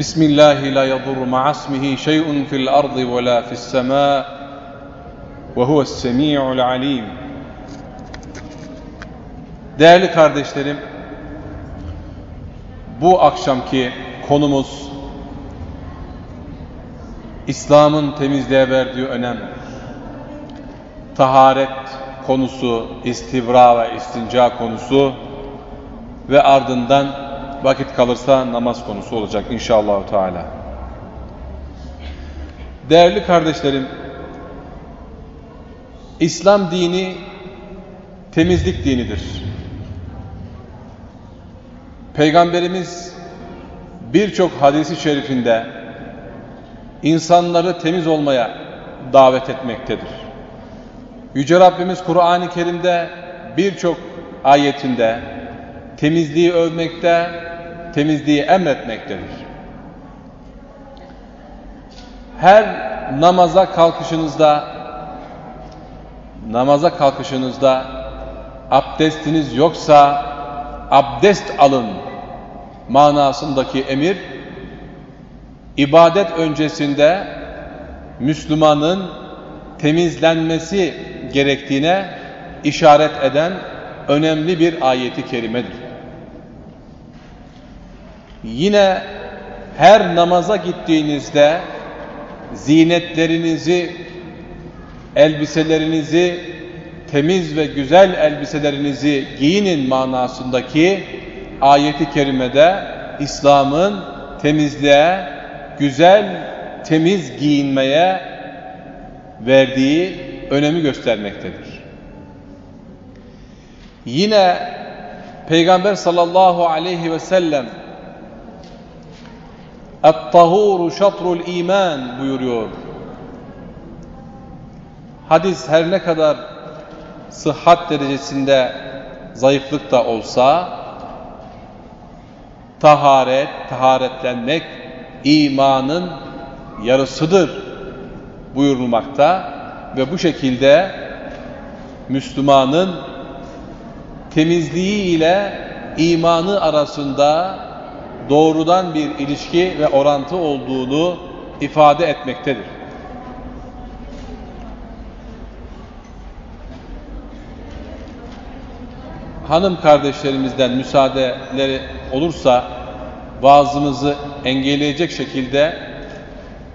بسم الله لا يضر مع اسمه شيء في الأرض ولا في السماء وهو السميع العليم Değerli kardeşlerim, bu akşamki konumuz İslam'ın temizliğe verdiği önem, taharet konusu, istibra ve istinca konusu ve ardından vakit kalırsa namaz konusu olacak inşallah Teala. Değerli kardeşlerim, İslam dini temizlik dinidir. Peygamberimiz birçok hadisi şerifinde insanları temiz olmaya davet etmektedir. Yüce Rabbimiz Kur'an-ı Kerim'de birçok ayetinde temizliği övmekte, temizliği emretmektedir. Her namaza kalkışınızda namaza kalkışınızda abdestiniz yoksa abdest alın manasındaki emir ibadet öncesinde Müslümanın temizlenmesi gerektiğine işaret eden önemli bir ayeti kerimedir. Yine her namaza gittiğinizde zinetlerinizi, elbiselerinizi, temiz ve güzel elbiselerinizi giyinin manasındaki ayeti kerimede İslam'ın temizliğe, güzel, temiz giyinmeye verdiği önemi göstermektedir. Yine Peygamber sallallahu aleyhi ve sellem Et-tahuru şatrul iman buyuruyor. Hadis her ne kadar sıhhat derecesinde zayıflık da olsa taharet, taharetlenmek imanın yarısıdır buyurulmakta ve bu şekilde Müslümanın temizliği ile imanı arasında doğrudan bir ilişki ve orantı olduğunu ifade etmektedir. Hanım kardeşlerimizden müsaadeleri olursa vaazımızı engelleyecek şekilde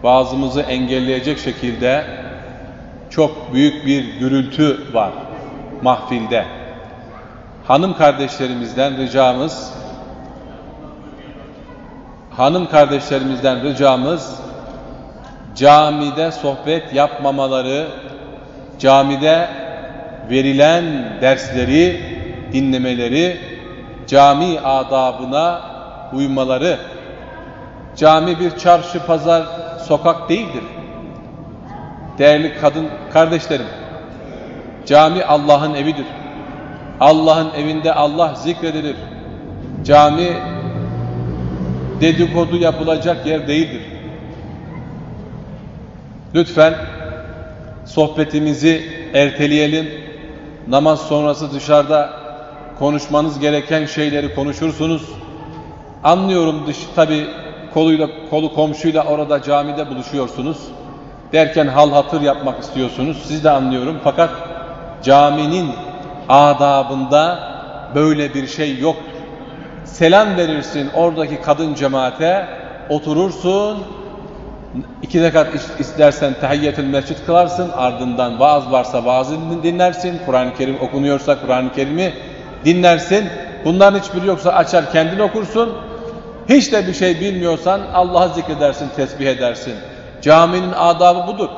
vaazımızı engelleyecek şekilde çok büyük bir gürültü var mahfilde. Hanım kardeşlerimizden ricamız hanım kardeşlerimizden ricamız camide sohbet yapmamaları, camide verilen dersleri dinlemeleri, cami adabına uymaları. Cami bir çarşı, pazar, sokak değildir. Değerli kadın kardeşlerim, cami Allah'ın evidir. Allah'ın evinde Allah zikredilir. Cami dedikodu yapılacak yer değildir. Lütfen sohbetimizi erteleyelim. Namaz sonrası dışarıda konuşmanız gereken şeyleri konuşursunuz. Anlıyorum dış tabi koluyla kolu komşuyla orada camide buluşuyorsunuz. Derken hal hatır yapmak istiyorsunuz. Siz de anlıyorum fakat caminin adabında böyle bir şey yoktur. Selam verirsin oradaki kadın cemaate, oturursun, iki rekat istersen tahiyyetül mescid kılarsın, ardından vaaz varsa vaazını dinlersin, Kur'an-ı Kerim okunuyorsa Kur'an-ı Kerim'i dinlersin. Bunların hiçbiri yoksa açar kendin okursun. Hiç de bir şey bilmiyorsan Allah'ı zikredersin, tesbih edersin. Caminin adabı budur.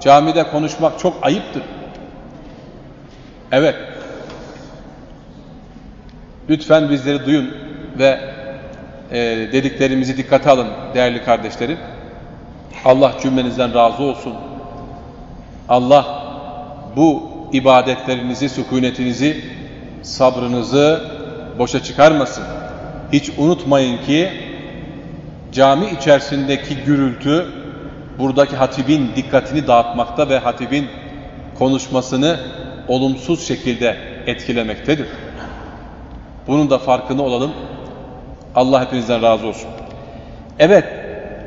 Camide konuşmak çok ayıptır. Evet. Lütfen bizleri duyun ve e, dediklerimizi dikkate alın değerli kardeşlerim. Allah cümlenizden razı olsun. Allah bu ibadetlerinizi, sükunetinizi, sabrınızı boşa çıkarmasın. Hiç unutmayın ki cami içerisindeki gürültü buradaki hatibin dikkatini dağıtmakta ve hatibin konuşmasını olumsuz şekilde etkilemektedir. Bunun da farkını olalım. Allah hepinizden razı olsun. Evet,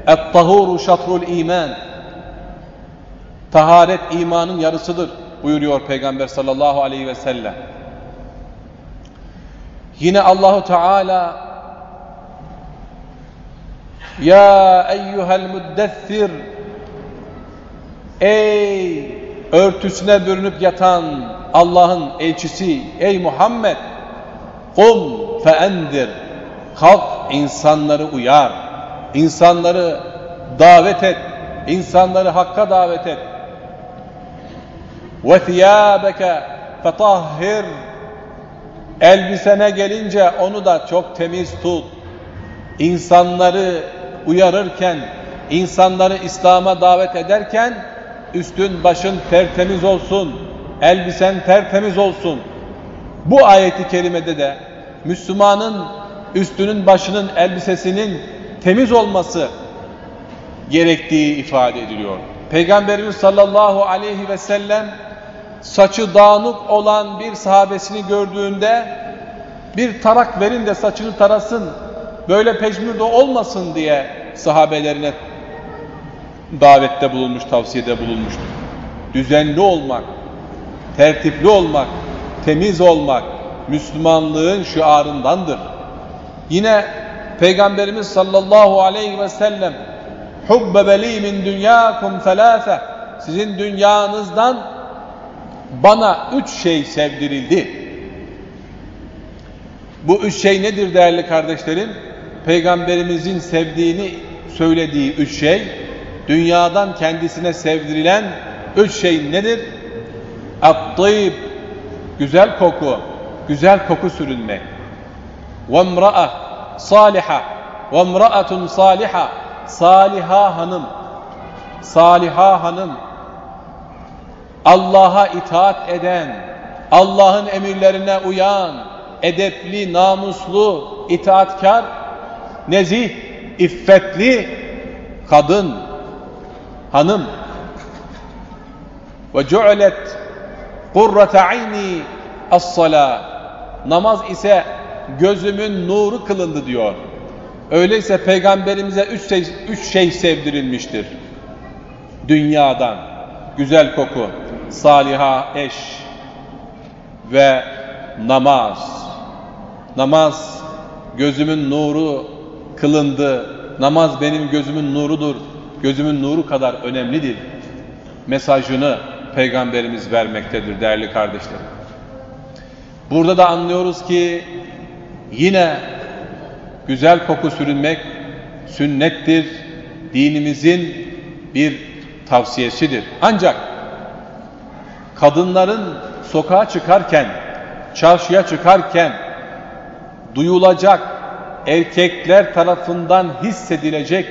et-tahuru iman. Taharet imanın yarısıdır buyuruyor Peygamber sallallahu aleyhi ve sellem. Yine Allahu Teala Ya eyyuhel müddessir Ey örtüsüne bürünüp yatan Allah'ın elçisi ey Muhammed kum feendir. Kalk insanları uyar. İnsanları davet et. İnsanları hakka davet et. Ve thiyâbeke fetahhir. Elbisene gelince onu da çok temiz tut. İnsanları uyarırken insanları İslam'a davet ederken üstün başın tertemiz olsun, elbisen tertemiz olsun. Bu ayeti kerimede de Müslümanın üstünün başının elbisesinin temiz olması gerektiği ifade ediliyor. Peygamberimiz sallallahu aleyhi ve sellem saçı dağınık olan bir sahabesini gördüğünde bir tarak verin de saçını tarasın, böyle pejmürde olmasın diye sahabelerine davette bulunmuş, tavsiyede bulunmuştur. Düzenli olmak, tertipli olmak, temiz olmak Müslümanlığın şiarındandır. Yine Peygamberimiz sallallahu aleyhi ve sellem hubbe beli min dünyakum felâfe sizin dünyanızdan bana üç şey sevdirildi. Bu üç şey nedir değerli kardeşlerim? Peygamberimizin sevdiğini söylediği üç şey dünyadan kendisine sevdirilen üç şey nedir? At-tayib, güzel koku, güzel koku sürünmek. وَمْرَأَ saliha, وَمْرَأَةٌ saliha, saliha hanım, saliha hanım, Allah'a itaat eden, Allah'ın emirlerine uyan, edepli, namuslu, itaatkar, nezih, iffetli kadın, hanım ve cu'let kurrate ayni as-sala namaz ise gözümün nuru kılındı diyor. Öyleyse peygamberimize üç şey, üç şey sevdirilmiştir. Dünyadan güzel koku, saliha eş ve namaz. Namaz gözümün nuru kılındı. Namaz benim gözümün nurudur gözümün nuru kadar önemlidir. Mesajını Peygamberimiz vermektedir değerli kardeşlerim. Burada da anlıyoruz ki yine güzel koku sürünmek sünnettir. Dinimizin bir tavsiyesidir. Ancak kadınların sokağa çıkarken, çarşıya çıkarken duyulacak erkekler tarafından hissedilecek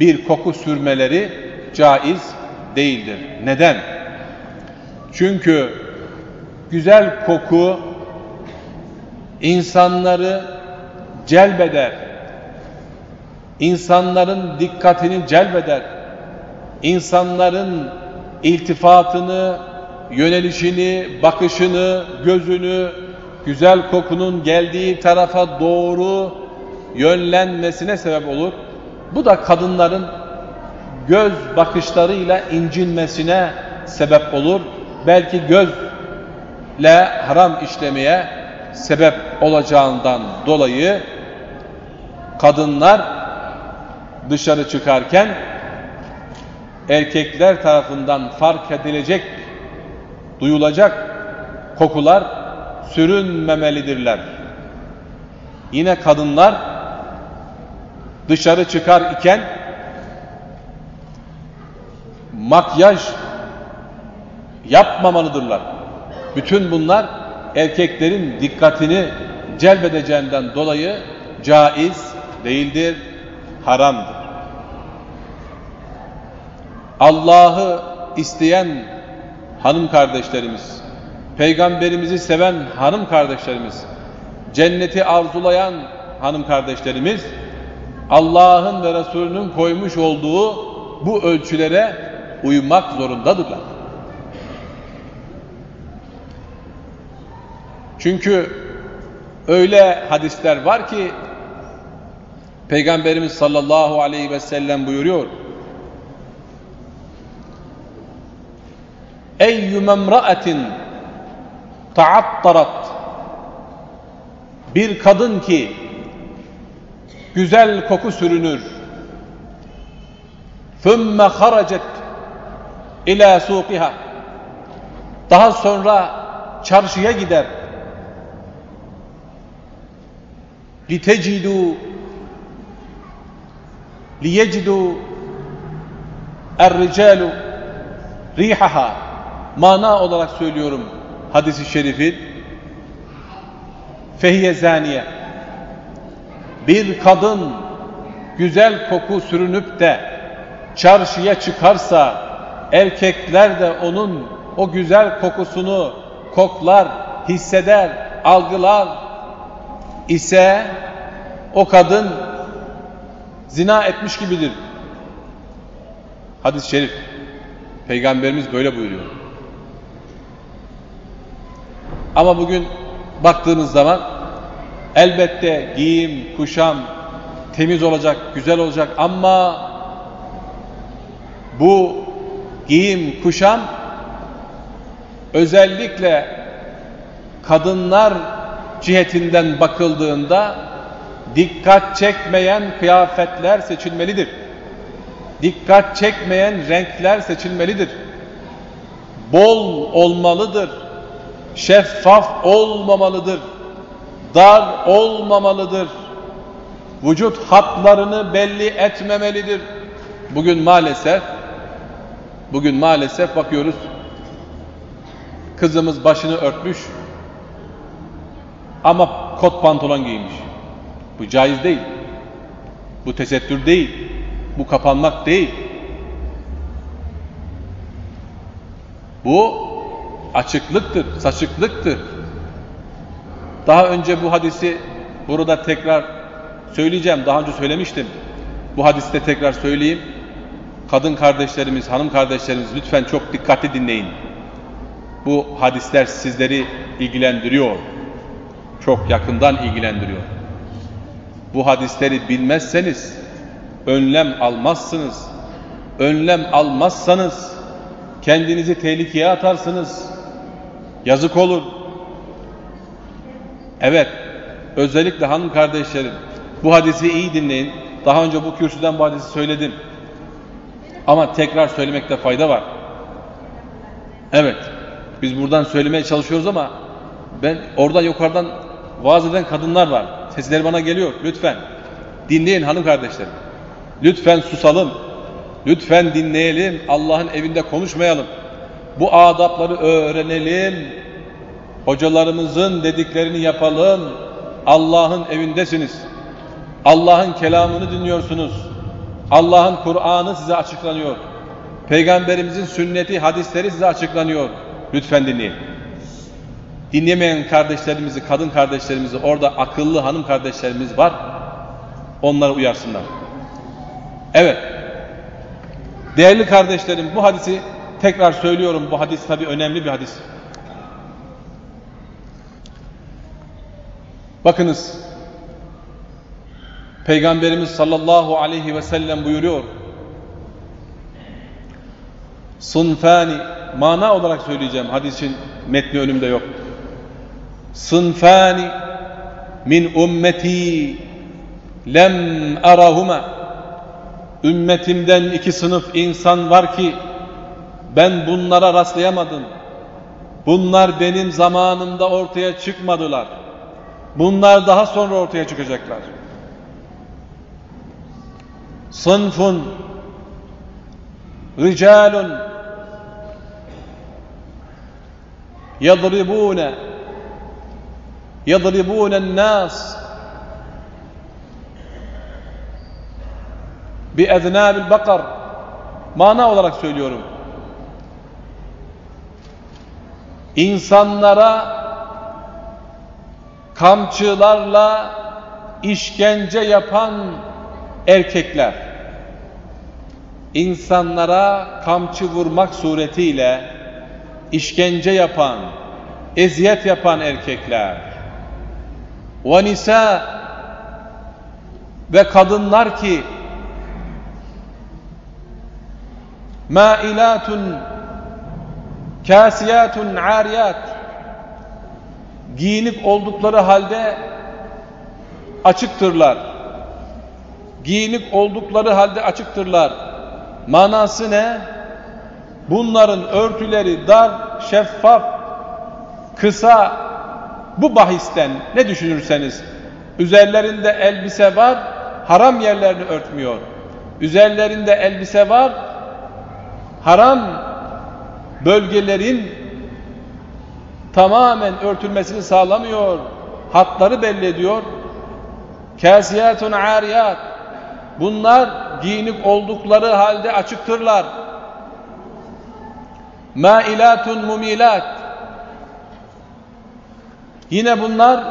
bir koku sürmeleri caiz değildir. Neden? Çünkü güzel koku insanları celbeder. İnsanların dikkatini celbeder. İnsanların iltifatını, yönelişini, bakışını, gözünü güzel kokunun geldiği tarafa doğru yönlenmesine sebep olur. Bu da kadınların göz bakışlarıyla incinmesine sebep olur. Belki gözle haram işlemeye sebep olacağından dolayı kadınlar dışarı çıkarken erkekler tarafından fark edilecek, duyulacak kokular sürünmemelidirler. Yine kadınlar dışarı çıkar iken makyaj yapmamalıdırlar. Bütün bunlar erkeklerin dikkatini celbedeceğinden dolayı caiz değildir, haramdır. Allah'ı isteyen hanım kardeşlerimiz, peygamberimizi seven hanım kardeşlerimiz, cenneti arzulayan hanım kardeşlerimiz, Allah'ın ve Resulünün koymuş olduğu bu ölçülere uymak zorundadırlar. Çünkü öyle hadisler var ki Peygamberimiz sallallahu aleyhi ve sellem buyuruyor. Eyyüme emra'atin ta'attarat bir kadın ki güzel koku sürünür ثُمَّ خَرَجَتْ ila suqiha daha sonra çarşıya gider لِتَجِدُوا لِيَجِدُوا الرِّجَالُ rihaha mana olarak söylüyorum hadisi şerifin fehiye zaniye bir kadın güzel koku sürünüp de çarşıya çıkarsa erkekler de onun o güzel kokusunu koklar, hisseder, algılar ise o kadın zina etmiş gibidir. Hadis-i şerif. Peygamberimiz böyle buyuruyor. Ama bugün baktığımız zaman elbette giyim, kuşam temiz olacak, güzel olacak ama bu giyim, kuşam özellikle kadınlar cihetinden bakıldığında dikkat çekmeyen kıyafetler seçilmelidir. Dikkat çekmeyen renkler seçilmelidir. Bol olmalıdır. Şeffaf olmamalıdır. Dar olmamalıdır. Vücut hatlarını belli etmemelidir. Bugün maalesef bugün maalesef bakıyoruz kızımız başını örtmüş ama kot pantolon giymiş. Bu caiz değil. Bu tesettür değil. Bu kapanmak değil. Bu açıklıktır, saçıklıktır. Daha önce bu hadisi burada tekrar söyleyeceğim. Daha önce söylemiştim. Bu hadiste tekrar söyleyeyim. Kadın kardeşlerimiz, hanım kardeşlerimiz lütfen çok dikkatli dinleyin. Bu hadisler sizleri ilgilendiriyor. Çok yakından ilgilendiriyor. Bu hadisleri bilmezseniz önlem almazsınız. Önlem almazsanız kendinizi tehlikeye atarsınız. Yazık olur. Evet, özellikle hanım kardeşlerim bu hadisi iyi dinleyin. Daha önce bu kürsüden bu hadisi söyledim. Ama tekrar söylemekte fayda var. Evet, biz buradan söylemeye çalışıyoruz ama ben oradan yukarıdan vaaz eden kadınlar var. Sesleri bana geliyor. Lütfen dinleyin hanım kardeşlerim. Lütfen susalım. Lütfen dinleyelim. Allah'ın evinde konuşmayalım. Bu adapları öğrenelim. Hocalarımızın dediklerini yapalım. Allah'ın evindesiniz. Allah'ın kelamını dinliyorsunuz. Allah'ın Kur'an'ı size açıklanıyor. Peygamberimizin sünneti, hadisleri size açıklanıyor. Lütfen dinleyin. Dinlemeyen kardeşlerimizi, kadın kardeşlerimizi, orada akıllı hanım kardeşlerimiz var. Onları uyarsınlar. Evet. Değerli kardeşlerim bu hadisi tekrar söylüyorum. Bu hadis tabi önemli bir hadis. Bakınız. Peygamberimiz sallallahu aleyhi ve sellem buyuruyor. Sunfani mana olarak söyleyeceğim. Hadisin metni önümde yok. Sunfani min ümmeti lem arahuma ümmetimden iki sınıf insan var ki ben bunlara rastlayamadım. Bunlar benim zamanımda ortaya çıkmadılar. Bunlar daha sonra ortaya çıkacaklar. Sınfun ricalun yadribune nas bi eznabil bakar mana olarak söylüyorum. İnsanlara kamçılarla işkence yapan erkekler insanlara kamçı vurmak suretiyle işkence yapan, eziyet yapan erkekler nisa ve kadınlar ki mailatun kasiyatun ariyat giyinik oldukları halde açıktırlar. Giyinik oldukları halde açıktırlar. Manası ne? Bunların örtüleri dar, şeffaf, kısa bu bahisten ne düşünürseniz üzerlerinde elbise var, haram yerlerini örtmüyor. Üzerlerinde elbise var, haram bölgelerin tamamen örtülmesini sağlamıyor. Hatları belli ediyor. Kasiyatun ariyat. Bunlar giyinik oldukları halde açıktırlar. Mailatun mumilat. Yine bunlar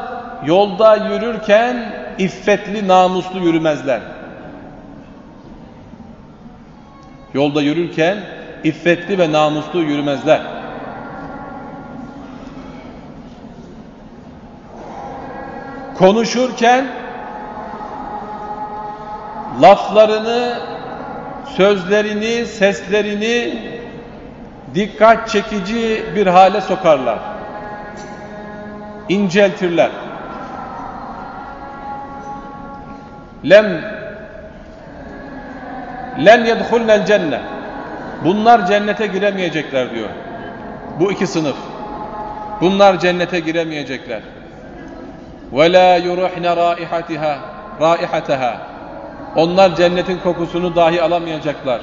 yolda yürürken iffetli, namuslu yürümezler. Yolda yürürken iffetli ve namuslu yürümezler. Konuşurken laflarını, sözlerini, seslerini dikkat çekici bir hale sokarlar. İnceltirler. Lem len yedhulnel cennet. Bunlar cennete giremeyecekler diyor. Bu iki sınıf. Bunlar cennete giremeyecekler. Ve la yuruhne raihatiha raihataha. Onlar cennetin kokusunu dahi alamayacaklar.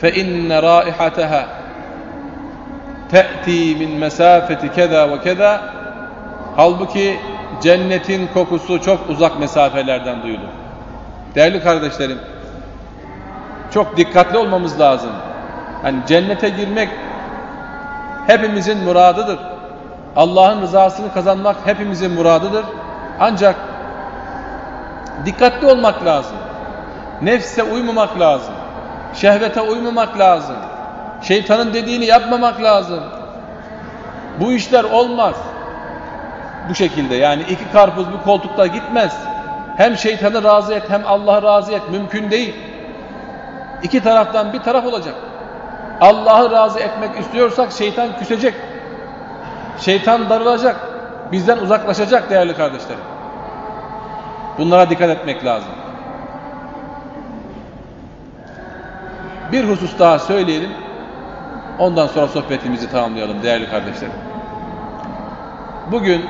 Fe inne raihataha te'ti min mesafeti keza ve keza. Halbuki cennetin kokusu çok uzak mesafelerden duyulur. Değerli kardeşlerim, çok dikkatli olmamız lazım. Yani cennete girmek hepimizin muradıdır. Allah'ın rızasını kazanmak hepimizin muradıdır. Ancak dikkatli olmak lazım. Nefse uymamak lazım. Şehvete uymamak lazım. Şeytanın dediğini yapmamak lazım. Bu işler olmaz. Bu şekilde yani iki karpuz bir koltukta gitmez. Hem şeytanı razı et hem Allah'ı razı et. Mümkün değil. İki taraftan bir taraf olacak. Allah'ı razı etmek istiyorsak şeytan küsecek. Şeytan darılacak. Bizden uzaklaşacak değerli kardeşlerim. Bunlara dikkat etmek lazım. Bir husus daha söyleyelim. Ondan sonra sohbetimizi tamamlayalım değerli kardeşlerim. Bugün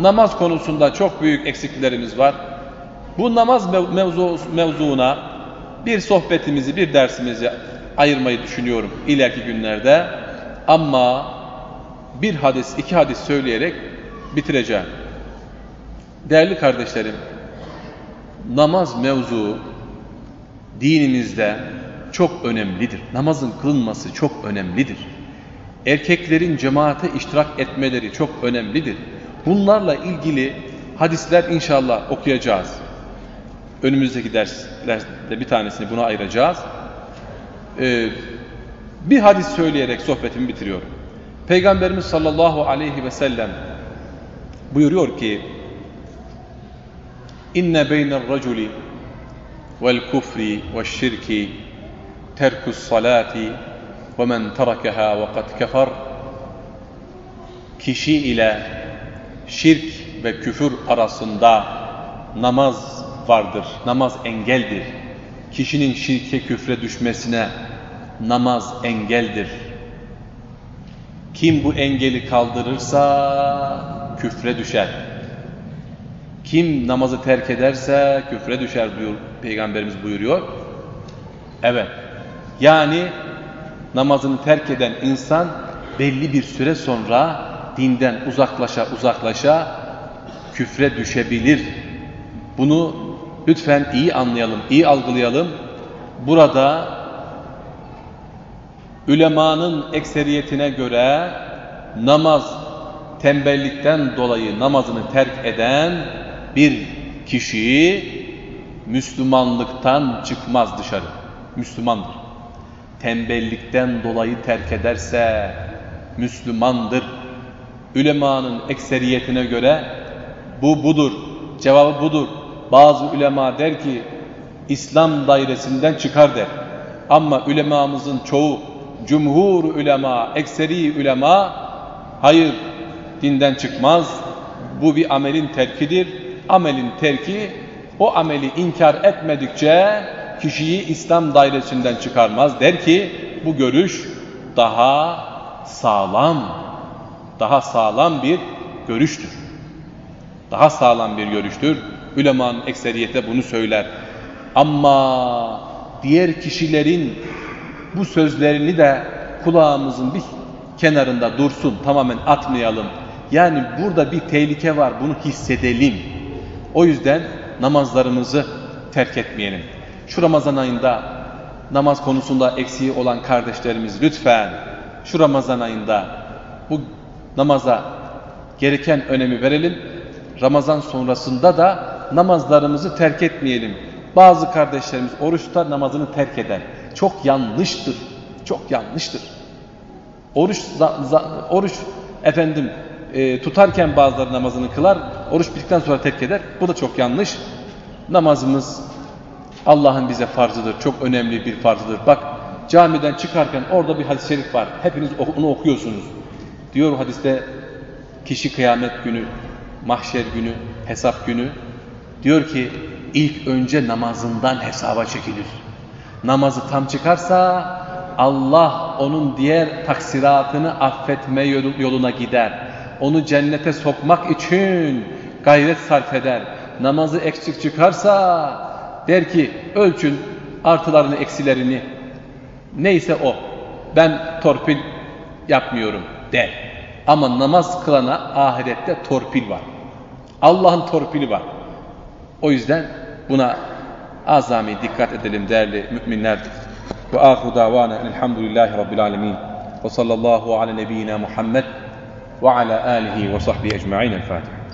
namaz konusunda çok büyük eksiklerimiz var. Bu namaz mevzu, mevzuuna bir sohbetimizi, bir dersimizi ayırmayı düşünüyorum ileriki günlerde. Ama bir hadis, iki hadis söyleyerek bitireceğim. Değerli kardeşlerim, namaz mevzu dinimizde çok önemlidir. Namazın kılınması çok önemlidir. Erkeklerin cemaate iştirak etmeleri çok önemlidir. Bunlarla ilgili hadisler inşallah okuyacağız. Önümüzdeki derslerde bir tanesini buna ayıracağız. Ee, bir hadis söyleyerek sohbetimi bitiriyorum. Peygamberimiz sallallahu aleyhi ve sellem buyuruyor ki inne beynel raculi vel kufri ve şirki terkus salati ve men terakaha ve kad kefer kişi ile şirk ve küfür arasında namaz vardır. Namaz engeldir. Kişinin şirke küfre düşmesine namaz engeldir. Kim bu engeli kaldırırsa küfre düşer. Kim namazı terk ederse küfre düşer diyor Peygamberimiz buyuruyor. Evet. Yani namazını terk eden insan belli bir süre sonra dinden uzaklaşa uzaklaşa küfre düşebilir. Bunu lütfen iyi anlayalım, iyi algılayalım. burada ülemanın ekseriyetine göre namaz tembellikten dolayı namazını terk eden bir kişi Müslümanlıktan çıkmaz dışarı. Müslümandır. Tembellikten dolayı terk ederse Müslümandır. Ülemanın ekseriyetine göre bu budur. Cevabı budur. Bazı ulema der ki İslam dairesinden çıkar der. Ama ulemamızın çoğu cumhur ulema, ekseri ulema hayır dinden çıkmaz. Bu bir amelin terkidir. Amelin terki o ameli inkar etmedikçe kişiyi İslam dairesinden çıkarmaz. Der ki bu görüş daha sağlam, daha sağlam bir görüştür. Daha sağlam bir görüştür. Ülemanın ekseriyete bunu söyler. Ama diğer kişilerin bu sözlerini de kulağımızın bir kenarında dursun, tamamen atmayalım. Yani burada bir tehlike var, bunu hissedelim. O yüzden namazlarımızı terk etmeyelim. Şu Ramazan ayında namaz konusunda eksiği olan kardeşlerimiz lütfen şu Ramazan ayında bu namaza gereken önemi verelim. Ramazan sonrasında da namazlarımızı terk etmeyelim. Bazı kardeşlerimiz oruçta namazını terk eder. Çok yanlıştır. Çok yanlıştır. Oruç oruç efendim e, tutarken bazıları namazını kılar, oruç bittikten sonra terk eder. Bu da çok yanlış. Namazımız Allah'ın bize farzıdır. Çok önemli bir farzıdır. Bak camiden çıkarken orada bir hadis-i şerif var. Hepiniz onu okuyorsunuz. Diyor hadiste kişi kıyamet günü, mahşer günü, hesap günü diyor ki ilk önce namazından hesaba çekilir. Namazı tam çıkarsa Allah onun diğer taksiratını affetme yoluna gider. Onu cennete sokmak için gayret sarf eder. Namazı eksik çıkarsa der ki ölçün artılarını eksilerini neyse o ben torpil yapmıyorum der. Ama namaz kılana ahirette torpil var. Allah'ın torpili var. O yüzden buna azami dikkat edelim değerli müminler. Ve ahu davana elhamdülillahi rabbil alemin. Ve sallallahu ala nebiyyina Muhammed ve ala alihi ve sahbihi ecma'in. El Fatiha.